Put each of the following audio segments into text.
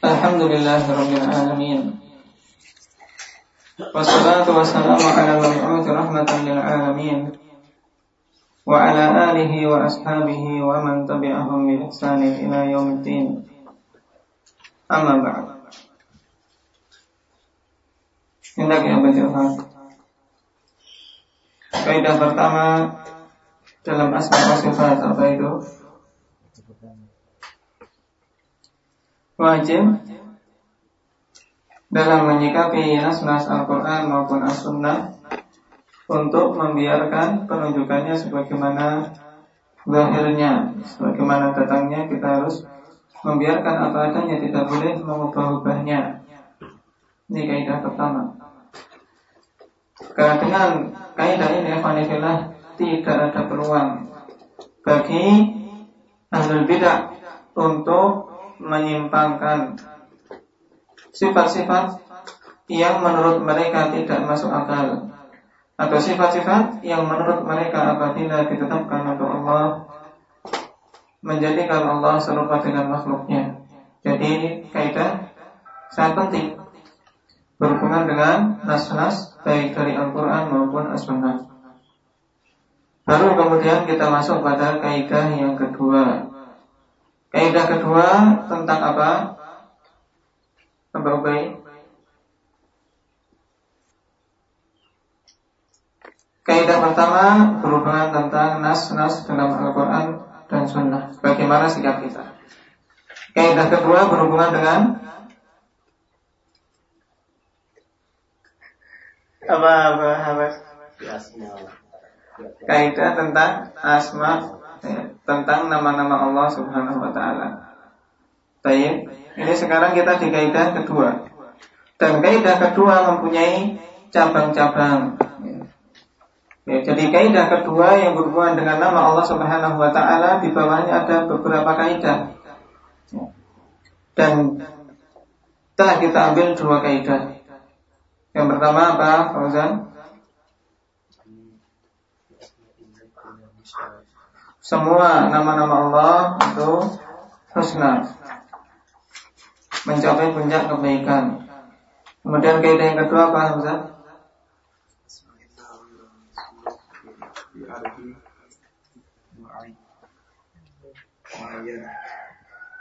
Alhamdulillah Rabbil Alamin Wassalatu wassalamu ala al-mab'uth rahmatan lil Wa ala alihi wa ashabihi wa man tabi'ahum bi ihsanin ila Amma ba'd. Hendak ya, Kaidah pertama dalam asma wa sifat apa itu? Wajib dalam menyikapi nas-nas Al-Quran maupun As-Sunnah untuk membiarkan penunjukannya sebagaimana zahirnya, sebagaimana datangnya kita harus membiarkan apa adanya, tidak boleh mengubah-ubahnya. Ini kaidah pertama. Karena dengan kaidah ini Alhamdulillah tidak ada peluang bagi ahlul bidah untuk menyimpangkan sifat-sifat yang menurut mereka tidak masuk akal atau sifat-sifat yang menurut mereka apabila ditetapkan untuk Allah menjadikan Allah serupa dengan makhluknya. Jadi kaidah sangat penting berhubungan dengan nas-nas baik dari Al-Quran maupun As-Sunnah. Baru kemudian kita masuk pada kaidah yang kedua. Kaidah kedua tentang apa? Apa Ubay? Kaidah pertama berhubungan tentang nas-nas dalam Al-Quran dan Sunnah. Bagaimana sikap kita? Kaidah kedua berhubungan dengan apa apa apa kaidah tentang asma tentang nama-nama Allah Subhanahu wa taala. Baik, ini sekarang kita di kaidah kedua. Dan kaidah kedua mempunyai cabang-cabang. Ya, jadi kaidah kedua yang berhubungan dengan nama Allah Subhanahu wa taala di bawahnya ada beberapa kaidah. Ya. Dan telah kita ambil dua kaidah. Yang pertama apa, Fauzan? Semua nama-nama Allah itu husna Mencapai puncak kebaikan Kemudian kaidah yang kedua apa Fauzan?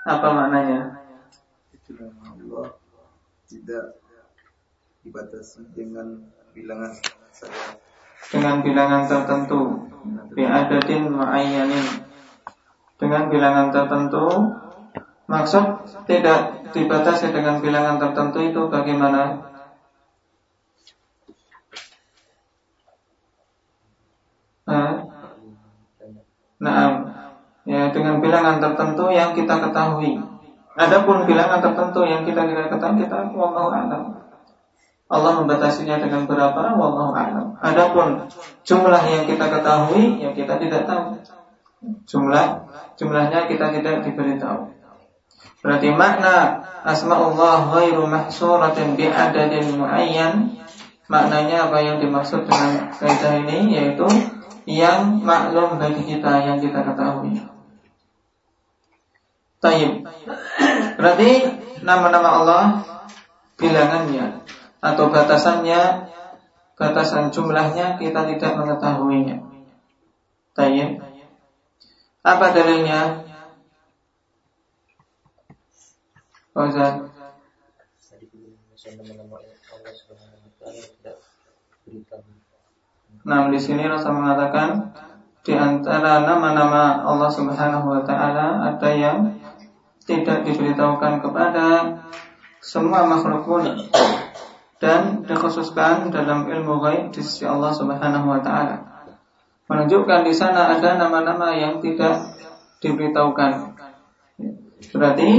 Apa maknanya? Allah tidak dibatasi dengan bilangan saja. Dengan bilangan tertentu, biadatin ma'ayyanin. Dengan bilangan tertentu, maksud tidak dibatasi dengan bilangan tertentu itu bagaimana? Nah, ya dengan bilangan tertentu yang kita ketahui. Adapun bilangan tertentu yang kita tidak ketahui kita wallahu a'lam. Allah membatasinya dengan berapa? Wallahu a'lam. Adapun jumlah yang kita ketahui yang kita tidak tahu. Jumlah jumlahnya kita tidak diberitahu. Berarti makna asmaullah ghairu mahsuratin bi adadin muayyan maknanya apa yang dimaksud dengan kaidah ini yaitu yang maklum bagi kita yang kita ketahui. Tayyib. Berarti nama-nama Allah bilangannya atau batasannya, batasan jumlahnya kita tidak mengetahuinya. Tayyib. Apa dalilnya? Fauzan. Nah, di sini Rasul mengatakan di antara nama-nama Allah Subhanahu wa taala ada yang tidak diberitahukan kepada semua makhluk pun dan dikhususkan dalam ilmu gaib di sisi Allah Subhanahu wa taala. Menunjukkan di sana ada nama-nama yang tidak diberitahukan. Berarti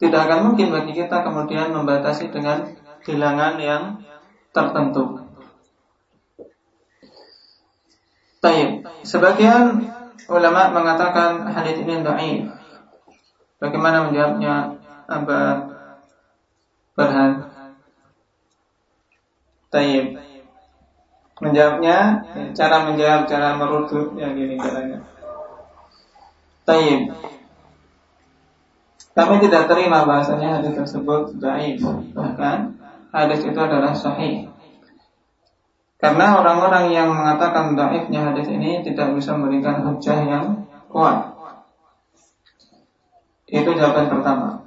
tidak akan mungkin bagi kita kemudian membatasi dengan bilangan yang tertentu. Taib. Sebagian ulama mengatakan hadis ini dhaif. Bagaimana menjawabnya Aba Berhan? Tayyib. Menjawabnya, cara menjawab, cara meruduk yang gini caranya. Tayyib. Kami tidak terima bahasanya hadis tersebut daif. Bahkan hadis itu adalah sahih. Karena orang-orang yang mengatakan daifnya hadis ini tidak bisa memberikan hujah yang kuat. Itu jawaban pertama.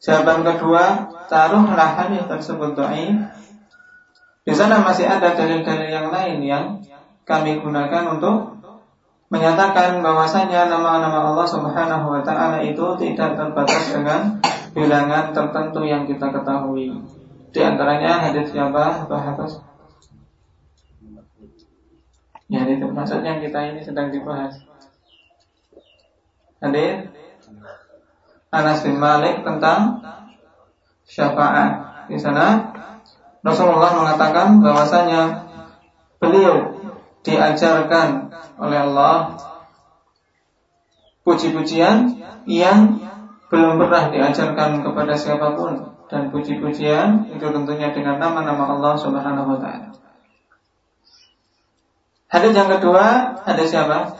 Jawaban kedua, taruhlah hadis tersebut daif. Di sana masih ada dalil-dalil yang lain yang kami gunakan untuk menyatakan bahwasanya nama-nama Allah Subhanahu wa taala itu tidak terbatas dengan bilangan tertentu yang kita ketahui. Di antaranya hadis siapa? Bahas. Ya, itu maksudnya kita ini sedang dibahas. Hadir Anas bin Malik tentang syafaat. Di sana Rasulullah mengatakan bahwasanya beliau diajarkan oleh Allah puji-pujian yang belum pernah diajarkan kepada siapa pun dan puji-pujian itu tentunya dengan nama-nama Allah Subhanahu wa taala. Hadis yang kedua, hadis siapa?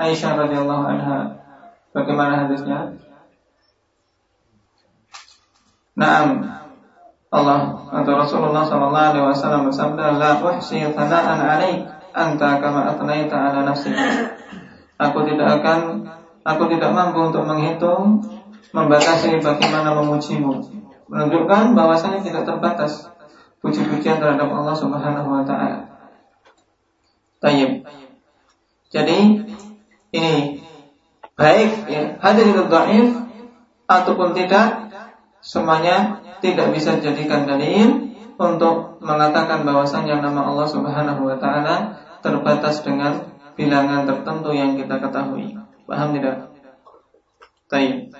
Aisyah radhiyallahu anha. Bagaimana hadisnya? Naam. Allah atau Rasulullah sallallahu alaihi wasallam bersabda, "La uhsi thana'an 'alaik anta kama atnaita ala nafsi. Aku tidak akan aku tidak mampu untuk menghitung membatasi bagaimana memujimu. Menunjukkan bahwasanya tidak terbatas puji-pujian terhadap Allah Subhanahu wa taala. Tayyib. Jadi ini baik ya, hadis dhaif ataupun tidak semuanya tidak bisa dijadikan dalil untuk mengatakan bahwasanya nama Allah Subhanahu wa taala terbatas dengan bilangan tertentu yang kita ketahui. Paham tidak? Baik.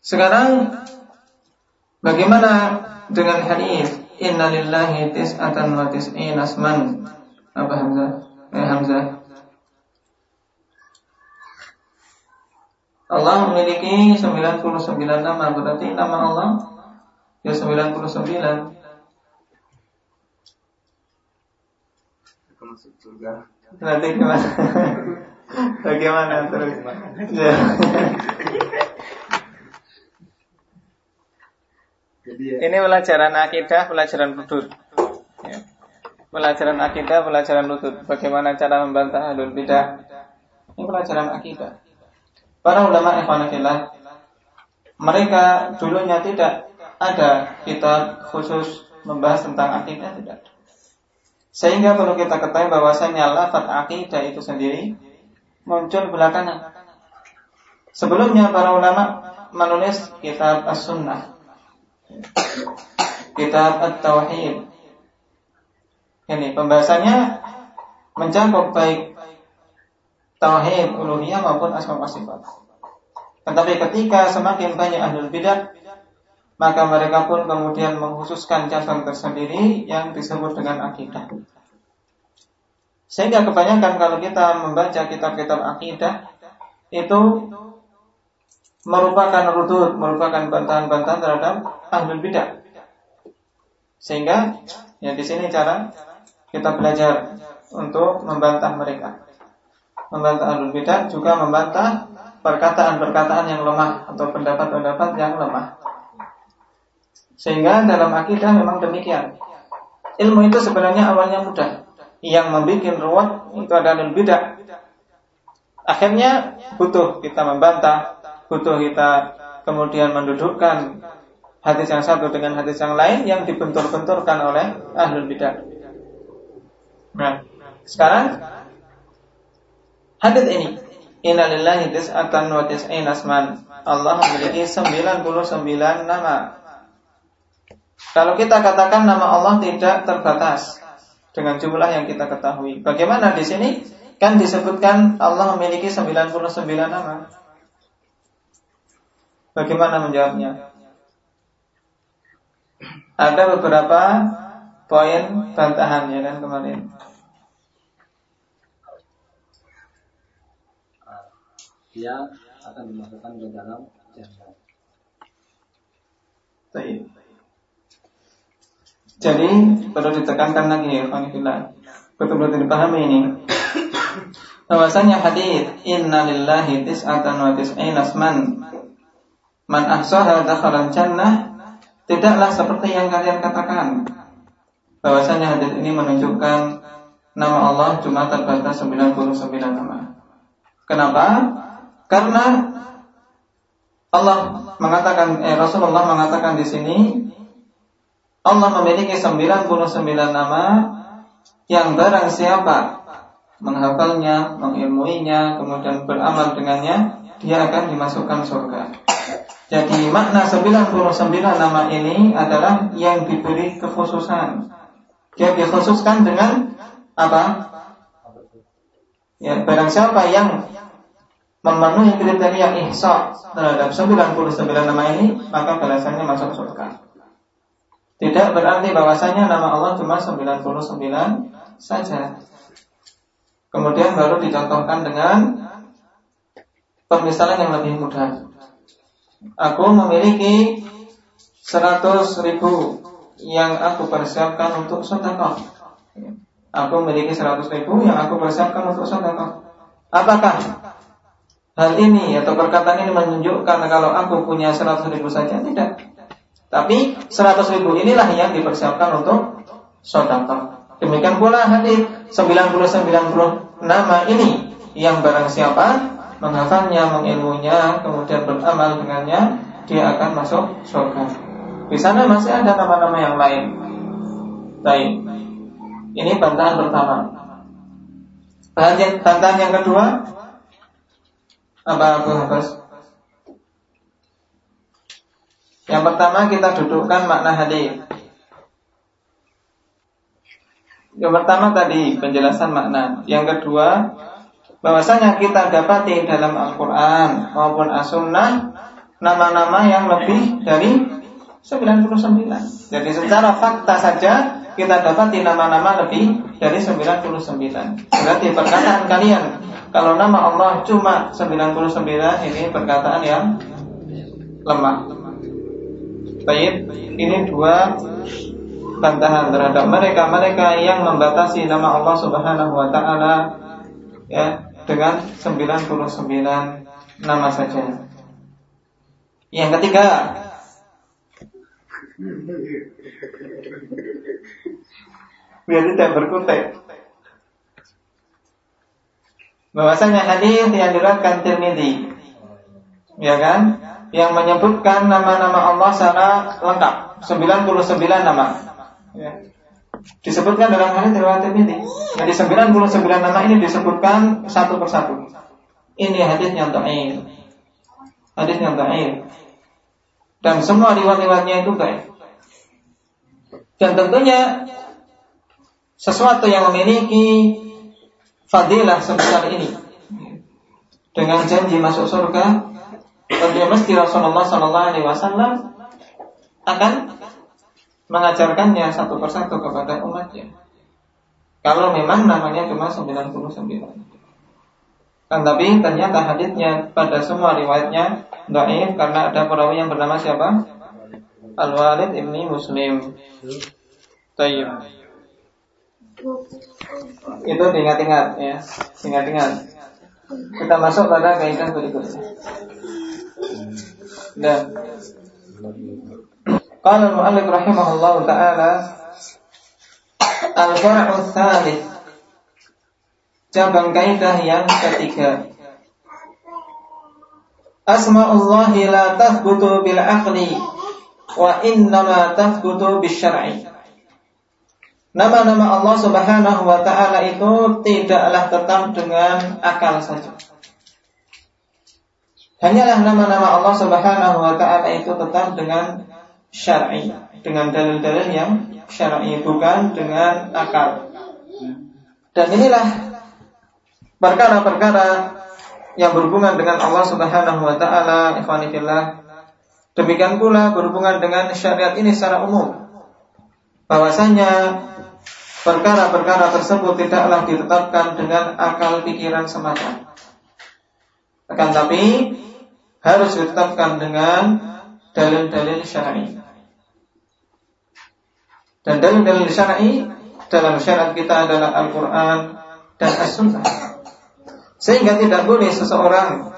Sekarang bagaimana dengan hadis Inna lillahi tis'atan wa tis'in asman Apa Hamzah? Eh Hamzah Allah memiliki 99 nama Berarti nama Allah Ya 99 masuk surga Nanti gimana? Bagaimana terus? Ya. Jadi ya. Ini pelajaran akidah, pelajaran lutut. Ya. Pelajaran akidah, pelajaran lutut. Bagaimana cara membantah alul bidah? Ini pelajaran akidah. Para ulama ikhwanillah mereka dulunya tidak ada kitab khusus membahas tentang akidah tidak Sehingga perlu kita ketahui bahwasanya lafaz akidah itu sendiri muncul belakangan. Sebelumnya para ulama menulis kitab As-Sunnah, kitab At-Tauhid. Ini pembahasannya mencakup baik tauhid uluhiyah maupun asma wa sifat. Tetapi ketika semakin banyak ahlul bidah maka mereka pun kemudian mengkhususkan cabang tersendiri yang disebut dengan akidah. Sehingga kebanyakan kalau kita membaca kitab-kitab akidah itu merupakan rutut, merupakan bantahan-bantahan terhadap ahlul bidah. Sehingga ya di sini cara kita belajar untuk membantah mereka. Membantah ahlul bidah juga membantah perkataan-perkataan yang lemah atau pendapat-pendapat yang lemah. Sehingga dalam akidah memang demikian. Ilmu itu sebenarnya awalnya mudah. Yang membuat ruwet itu adalah bidah. Akhirnya butuh kita membantah, butuh kita kemudian mendudukkan hadis yang satu dengan hadis yang lain yang dibentur-benturkan oleh ahlul bidah. Nah, sekarang hadis ini Innalillahi tis'atan wa tis'in asman. Allah memiliki 99 nama. Kalau kita katakan nama Allah tidak terbatas dengan jumlah yang kita ketahui. Bagaimana di sini? Kan disebutkan Allah memiliki 99 nama. Bagaimana menjawabnya? Ada beberapa poin bantahan ya kan kemarin. Dia akan dimasukkan ke dalam jannah. Jadi perlu ditekankan lagi ya Fanifillah Betul-betul dipahami ini bahwasanya hadis inna lillahi tis'atan wa tis'ina asman man ahsaha dakhala jannah tidaklah seperti yang kalian katakan bahwasanya hadis ini menunjukkan nama Allah cuma terbatas 99 nama. Kenapa? Karena Allah mengatakan eh, Rasulullah mengatakan di sini Allah memiliki 99 nama yang barang siapa menghafalnya, mengilmuinya, kemudian beramal dengannya, dia akan dimasukkan surga. Jadi makna 99 nama ini adalah yang diberi kekhususan. Dia dikhususkan dengan apa? Ya, barang siapa yang memenuhi kriteria ihsa terhadap 99 nama ini, maka balasannya masuk surga. Tidak berarti bahwasanya nama Allah cuma 99 saja. Kemudian baru dicontohkan dengan permisalan yang lebih mudah. Aku memiliki 100 ribu yang aku persiapkan untuk sedekah. Aku memiliki 100 ribu yang aku persiapkan untuk sedekah. Apakah hal ini atau perkataan ini menunjukkan kalau aku punya 100 ribu saja? Tidak. Tapi 100 ribu inilah yang dipersiapkan untuk sedekah. Demikian pula hadis 90-90 nama ini yang barang siapa menghafalnya, mengilmunya, kemudian beramal dengannya, dia akan masuk surga. Di sana masih ada nama-nama yang lain. Baik. Ini bantahan pertama. Bantahan yang kedua apa aku Habas? Yang pertama kita dudukkan makna hadis. Yang pertama tadi penjelasan makna. Yang kedua bahwasanya kita dapati dalam Al-Quran maupun As-Sunnah nama-nama yang lebih dari 99. Jadi secara fakta saja kita dapati nama-nama lebih dari 99. Berarti perkataan kalian kalau nama Allah cuma 99 ini perkataan yang lemah. Baik, ini dua bantahan terhadap mereka-mereka yang membatasi nama Allah Subhanahu wa taala ya dengan 99 nama saja. Yang ketiga biar tidak berkutik. Bahwasanya hadis yang diriwayatkan Tirmidzi ya kan yang menyebutkan nama-nama Allah secara lengkap 99 nama ya. disebutkan dalam hadis riwayat Tirmidzi. Jadi 99 nama ini disebutkan satu persatu. Ini hadis yang dhaif. Hadis yang dhaif. Dan semua riwayat-riwayatnya itu baik. Dan tentunya sesuatu yang memiliki fadilah sebesar ini dengan janji masuk surga, tentunya mesti Rasulullah Sallallahu Alaihi Wasallam akan mengajarkannya satu persatu kepada umatnya. Kalau memang namanya cuma 99. Kan tapi ternyata hadisnya pada semua riwayatnya dhaif karena ada perawi yang bernama siapa? Al-Walid ibni Muslim. Tayyib. Itu diingat-ingat ya, ingat-ingat. Kita masuk pada kaidah berikutnya. Dan Qala al-mu'allif rahimahullah taala Al-far'u tsalits Cabang kaidah yang ketiga Asma'ullah la tathbutu bil aqli wa innama tathbutu bis syar'i Nama-nama Allah Subhanahu wa taala itu tidaklah tetap dengan akal saja. Hanyalah nama-nama Allah Subhanahu wa taala itu tetap dengan syar'i dengan dalil-dalil yang syar'i bukan dengan akal. Dan inilah perkara-perkara yang berhubungan dengan Allah Subhanahu wa taala. Demikian pula berhubungan dengan syariat ini secara umum. Bahwasanya perkara-perkara tersebut tidaklah ditetapkan dengan akal pikiran semata. Akan tapi harus ditetapkan dengan dalil-dalil syar'i. Dan dalil-dalil syar'i dalam syariat kita adalah Al-Quran dan As-Sunnah. Sehingga tidak boleh seseorang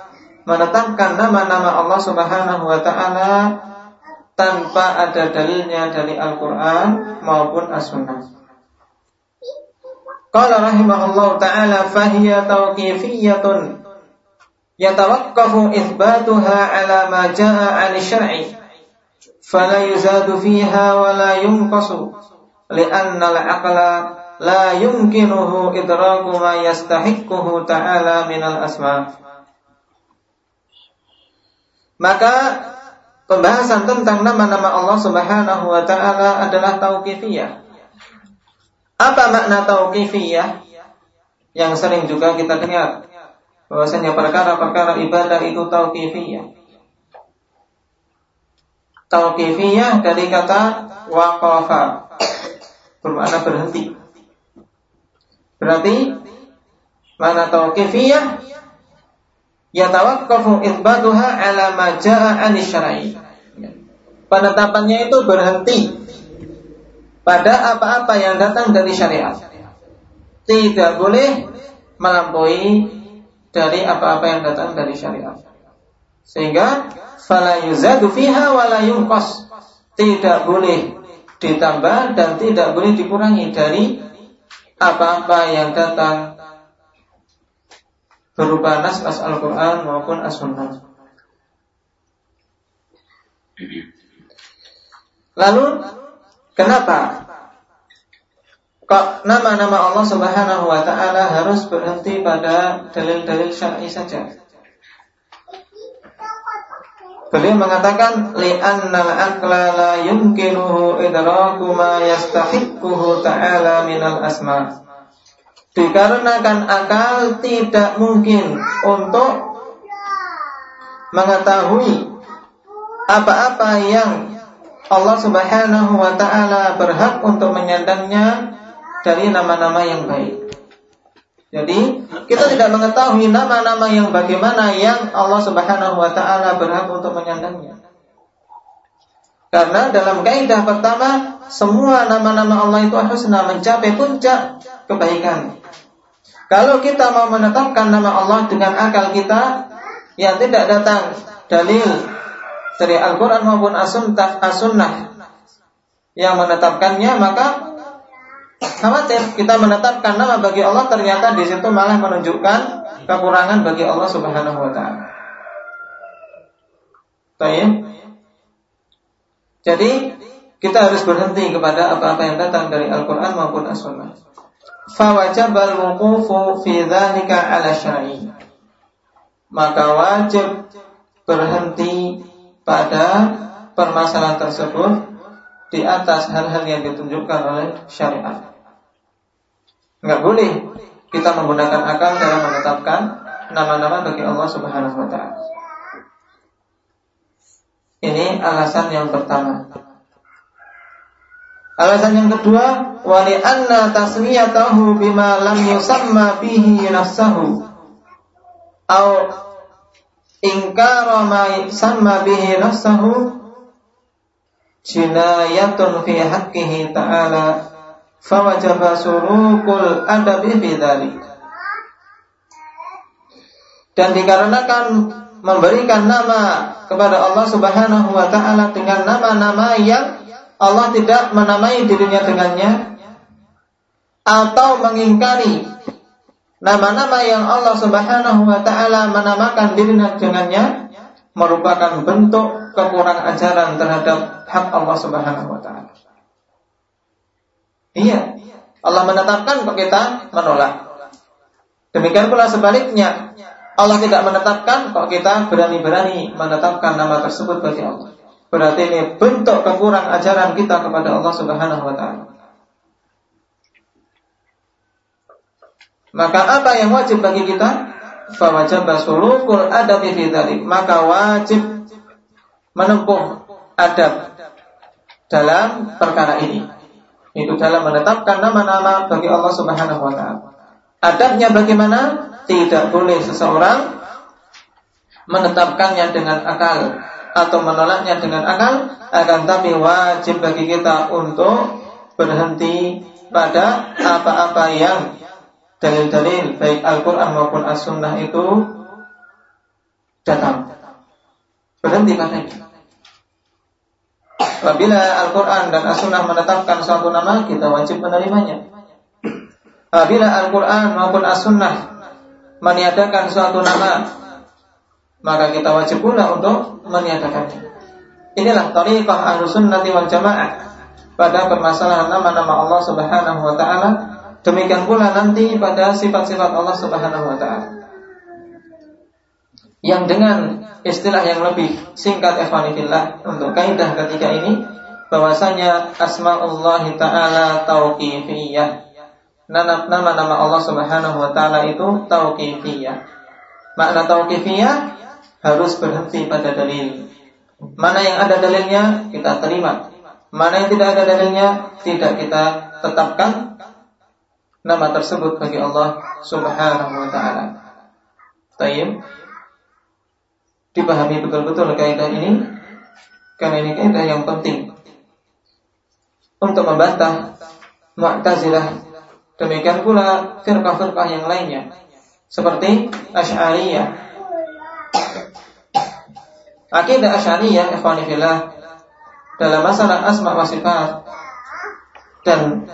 menetapkan nama-nama Allah Subhanahu wa taala tanpa ada dalilnya dari Al-Qur'an maupun As-Sunnah. Qala rahimahullah taala fahiya tawqifiyatun yatawaqqafu itsbatuha ala ma jaa 'an syar'i fala yuzadu fiha wa yunqasu li'anna al-aqla la yumkinuhu idraku ma yastahiquhu ta'ala minal asma. Maka pembahasan tentang nama-nama Allah Subhanahu wa taala adalah tauqifiyah. Apa makna tauqifiyah? Yang sering juga kita dengar bahwasanya perkara-perkara ibadah itu tauqifiyah. Tauqifiyah dari kata waqafa bermakna berhenti. Berarti mana tauqifiyah yatawaqqafu itsbatuha ala ma jaa 'ani syar'i. Penetapannya itu berhenti pada apa-apa yang datang dari syariat. Tidak boleh melampaui dari apa-apa yang datang dari syariat. Sehingga fala yuzadu fiha wa la yunqas. Tidak boleh ditambah dan tidak boleh dikurangi dari apa-apa yang datang berupa nas-nas Al-Quran maupun As-Sunnah. Lalu kenapa kok nama-nama Allah Subhanahu wa taala harus berhenti pada dalil-dalil syar'i saja? Beliau mengatakan li'annal aqla la yumkinuhu idraku ma yastahiquhu ta'ala minal asma. Dikarenakan akal tidak mungkin untuk mengetahui apa-apa yang Allah Subhanahu wa taala berhak untuk menyandangnya dari nama-nama yang baik. Jadi kita tidak mengetahui nama-nama yang bagaimana yang Allah Subhanahu wa taala berhak untuk menyandangnya. Karena dalam kaidah pertama semua nama-nama Allah itu husna mencapai puncak kebaikan. Kalau kita mau menetapkan nama Allah dengan akal kita yang tidak datang dalil dari Al-Quran maupun As-Sunnah yang menetapkannya maka khawatir kita menetapkan nama bagi Allah ternyata di situ malah menunjukkan kekurangan bagi Allah Subhanahu wa taala. Jadi kita harus berhenti kepada apa-apa yang datang dari Al-Qur'an maupun As-Sunnah. Fawajabal wuqufu fi 'ala syar'i. Maka wajib berhenti pada permasalahan tersebut di atas hal-hal yang ditunjukkan oleh syariat. Enggak boleh kita menggunakan akal dalam menetapkan nama-nama bagi Allah Subhanahu wa taala. Ini alasan yang pertama. Alasan yang kedua, wali anna tasmiyatahu bima lam yusamma bihi nafsahu au ingkara ma bihi nafsahu jinayatun fi haqqihi ta'ala fawajaba surukul adabi. Dan dikarenakan memberikan nama kepada Allah Subhanahu wa taala dengan nama-nama yang Allah tidak menamai dirinya dengannya atau mengingkari nama-nama yang Allah Subhanahu wa taala menamakan dirinya dengannya merupakan bentuk kekurangan ajaran terhadap hak Allah Subhanahu wa taala. Iya. Allah menetapkan kok kita menolak. Demikian pula sebaliknya. Allah tidak menetapkan kok kita berani-berani menetapkan nama tersebut bagi Allah. Berarti ini bentuk kekurang ajaran kita kepada Allah Subhanahu wa taala. Maka apa yang wajib bagi kita? Fawajib basulukul adab fi Maka wajib menempuh adab dalam perkara ini itu dalam menetapkan nama-nama bagi Allah Subhanahu wa taala. Adabnya bagaimana? Tidak boleh seseorang menetapkannya dengan akal atau menolaknya dengan akal, akan tapi wajib bagi kita untuk berhenti pada apa-apa yang dalil-dalil baik Al-Quran maupun As-Sunnah itu datang. Berhenti padanya. Apabila Al-Quran dan As-Sunnah menetapkan suatu nama, kita wajib menerimanya. Apabila Al-Quran maupun As-Sunnah meniadakan suatu nama, maka kita wajib pula untuk meniadakannya. Inilah tariqah ahlu sunnati wal jamaah pada permasalahan nama-nama Allah subhanahu wa ta'ala Demikian pula nanti pada sifat-sifat Allah subhanahu wa ta'ala. Yang dengan istilah yang lebih singkat ikhwanifillah Untuk kaidah ketika ini bahwasanya asma'ullah ta'ala tauqifiyah. Nama-nama Allah subhanahu wa ta'ala itu tauqifiyah. Makna tauqifiyah harus berhenti pada dalil. Mana yang ada dalilnya kita terima. Mana yang tidak ada dalilnya tidak kita tetapkan nama tersebut bagi Allah Subhanahu wa taala. Tayyib. Dipahami betul-betul kaidah ini karena ini kaidah yang penting untuk membantah Mu'tazilah demikian pula firqah-firqah yang lainnya seperti Asy'ariyah Akidah Asy'ariyah fillah dalam masalah asma wa sifat dan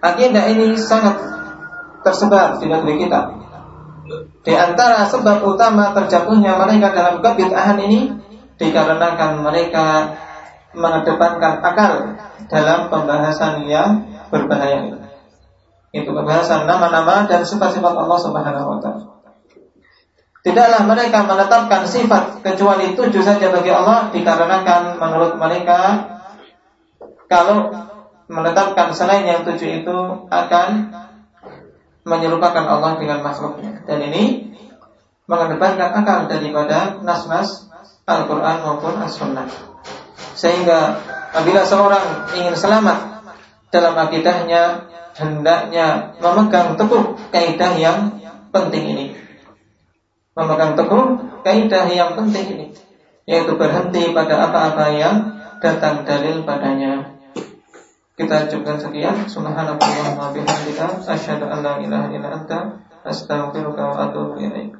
akidah ini sangat tersebar di negeri kita. Di antara sebab utama terjatuhnya mereka dalam kebid'ahan ini dikarenakan mereka mengedepankan akal dalam pembahasan yang berbahaya Itu pembahasan nama-nama dan sifat-sifat Allah Subhanahu wa taala. Tidaklah mereka menetapkan sifat kecuali tujuh saja bagi Allah dikarenakan menurut mereka kalau menetapkan selain yang tujuh itu akan menyerupakan Allah dengan makhluknya. Dan ini mengedepankan akal daripada nas-nas Al-Quran maupun As-Sunnah. Sehingga apabila seorang ingin selamat dalam akidahnya, hendaknya memegang teguh kaidah yang penting ini memegang teguh kaidah yang penting ini yaitu berhenti pada apa-apa yang datang dalil padanya. Kita cukupkan sekian. Subhanallah wa bihamdika asyhadu an la ilaha illa anta astaghfiruka wa atubu ilaik.